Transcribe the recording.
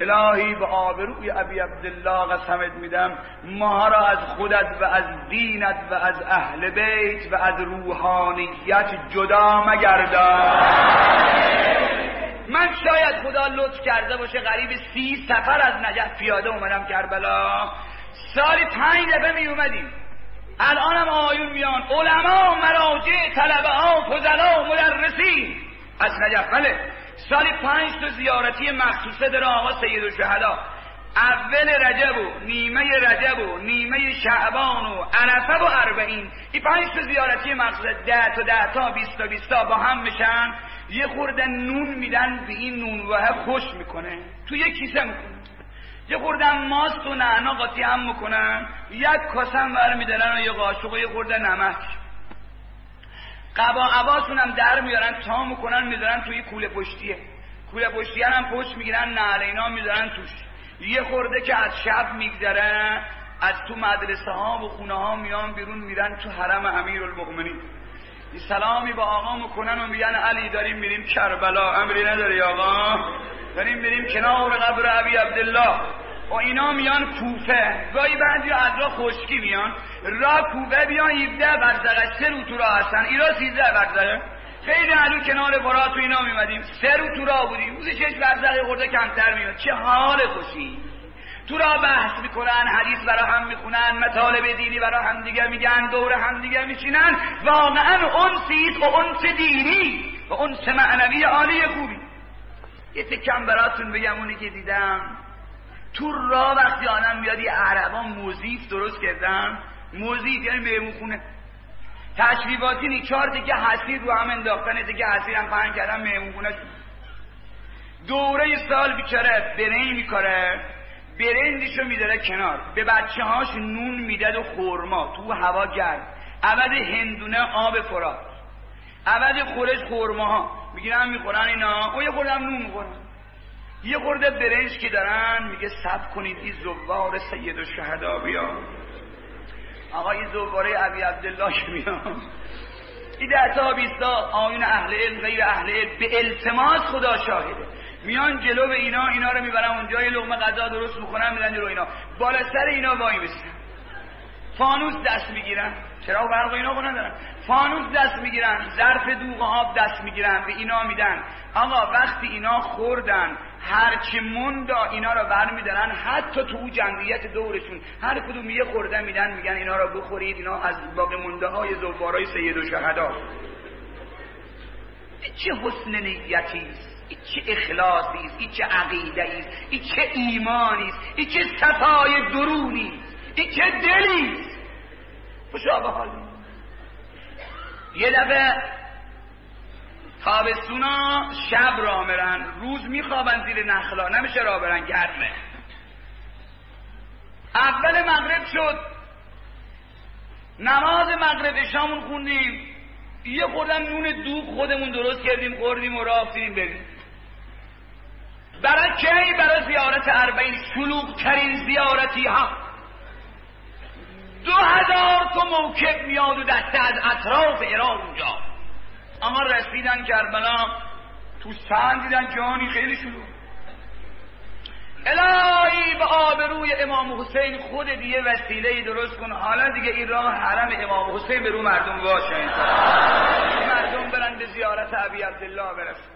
الهی به آبروی ابی عبدالله قسمت میدم. ما را از خودت و از دینت و از اهل بیت و از روحانیت جدا مگردان. من شاید خدا لطف کرده باشه قریب سی سفر از نجف پیاده اومدم کربلا. سالی پنج دفعه می اومدیم. الانم آیون میان. علما مراجع طلبه ها فضلا مدرسین. از نجف بله. سالی پنج تا زیارتی مخصوصه داره آقا سید و شهدا اول رجب و نیمه رجب و نیمه شعبان و عرفه و اربعین. این پنج تا زیارتی مخصوصه ده تا ده تا بیست تا بیست تا با هم میشن. یه خورده نون میدن به این نون خوش می‌کنه. تو یه کیسه می‌کنه. یه خورده ماست و نعنا قاطی هم می‌کنن. یک کاسم بر میدارن و یه قاشق و یه خورده نمک. قبا عباسون هم در میارن تا می‌کنن می‌ذارن توی کوله پشتیه. کوله پشتیه هم پشت می‌گیرن نعلینا می‌ذارن توش. یه خورده که از شب میگذره از تو مدرسه ها و خونه ها میان بیرون میرن تو حرم امیر المؤمنین سلامی با آقا می‌کنن و میگن علی داریم میریم کربلا. امری نداری آقا. داریم میریم کنار قبر عبی عبدالله. و اینا میان کوفه گاهی بعضی از را خشکی میان. را کوفه بیان 17 برزقه. سه رو تو را هستن. ایرا 13 برزقه. خیلی علو کنار برا تو اینا میمدیم سه رو تو را بودیم. روزی چش برزقه خورده کمتر میاد. چه حال خوشی. تو را بحث می‌کنن حدیث برا هم می‌خونن مطالب دینی برا هم دیگه میگن دور هم دیگه میشینن واقعا اونسیست و اونس دینی و اونس معنوی عالی خوبی. یه تکم براتون بگم اونی که دیدم. تو را وقتی آنم میاد یه عربان موزیف درست کردن؟ موزیف یعنی مهمون خونه. تشریفاتی نی که حسیر رو هم انداختن که حسیر هم پهن کردن مهمون خونه دوره سال بیچاره برهی میکاره. برندشو میداره کنار. به بچه هاش نون می‌داد و خورما تو هوا گرد عوض هندونه آب فرات. عوض خورش خورما ها می‌گیرن می‌خورن اینا. او یه خوردم نون می‌خورن یه خورده برنج که دارن میگه سب کنید این زوار سید و شهدا بیا آقا این زواره عبی عبدالله که میاد این ده تا بیستا آیون اهل علم غیر اهل علم به التماس خدا شاهده. میان جلو به اینا اینا رو می‌برن اونجا یه لغمه غذا درست می‌کنن میدن جلو اینا. بالا سر اینا وای میسن. فانوس دست می‌گیرن. چرا برق اینا کنن دارن فانوس دست می‌گیرن ظرف دوغ آب دست می‌گیرن به اینا میدن. آقا وقتی اینا خوردن هرچی موندا اینا رو برمیدارن حتی تو او جمعیت دورشون هر کدوم یه خورده میدن میگن اینا رو بخورید اینا از باقی مونده های زوارای سید و شهدا. چه حسن نیتی این چه اخلاصی است این چه عقیده است این چه ایمانی است این چه صفای درونی است این چه دلی است. خوشا به یه دفعه تابستونا شب را مرن روز میخوابن زیر نخلا. نمیشه را برن گرمه. اول مغرب شد. نماز مغرب شامون خوندیم. یه خوردم نون دوغ خودمون درست کردیم خوردیم و رفتیم بریم. برای کی برای زیارت اربعین شلوغ ترین زیارتی ها. دو هزار تا موکب میاد و دسته از اطراف ایران اونجا. اما رسیدن کربلا تو سن دیدن جانی خیلی شلوغ الهی به آبروی امام حسین خود دیگه وسیله درست کن. حالا دیگه این راه حرم امام حسین به رو مردم باشه مردم برن به زیارت عبی عبدالله برسن.